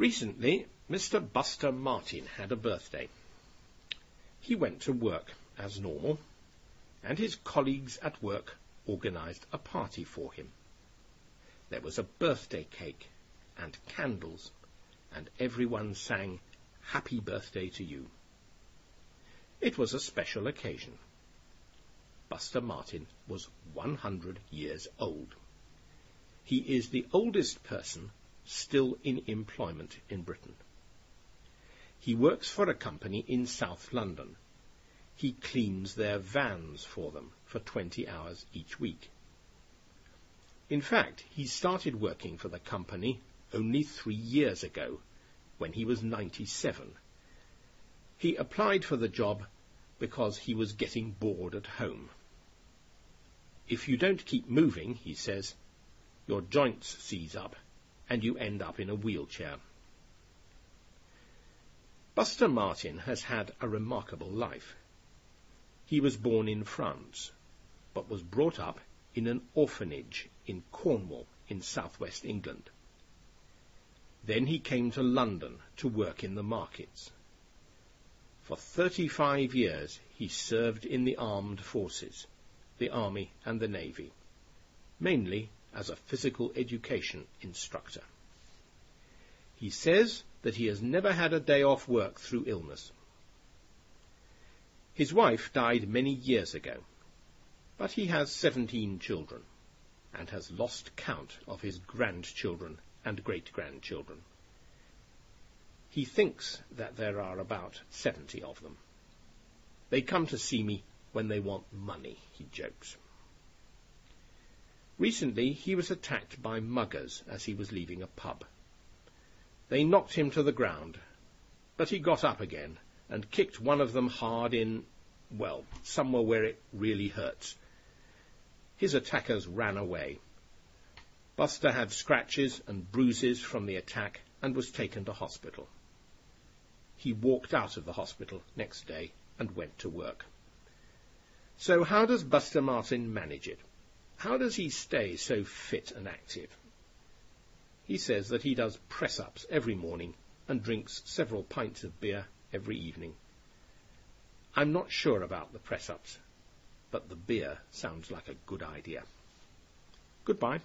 Recently, Mr. Buster Martin had a birthday. He went to work as normal, and his colleagues at work organised a party for him. There was a birthday cake and candles, and everyone sang Happy Birthday to You. It was a special occasion. Buster Martin was 100 years old. He is the oldest person still in employment in Britain. He works for a company in South London. He cleans their vans for them for 20 hours each week. In fact, he started working for the company only three years ago, when he was 97. He applied for the job because he was getting bored at home. If you don't keep moving, he says, your joints seize up and you end up in a wheelchair. Buster Martin has had a remarkable life. He was born in France, but was brought up in an orphanage in Cornwall in southwest England. Then he came to London to work in the markets. For 35 years he served in the armed forces, the army and the navy, mainly as a physical education instructor. He says that he has never had a day off work through illness. His wife died many years ago, but he has 17 children and has lost count of his grandchildren and great-grandchildren. He thinks that there are about 70 of them. They come to see me when they want money, he jokes. Recently he was attacked by muggers as he was leaving a pub. They knocked him to the ground, but he got up again and kicked one of them hard in, well, somewhere where it really hurts. His attackers ran away. Buster had scratches and bruises from the attack and was taken to hospital. He walked out of the hospital next day and went to work. So how does Buster Martin manage it? How does he stay so fit and active? He says that he does press-ups every morning and drinks several pints of beer every evening. I'm not sure about the press-ups, but the beer sounds like a good idea. Goodbye.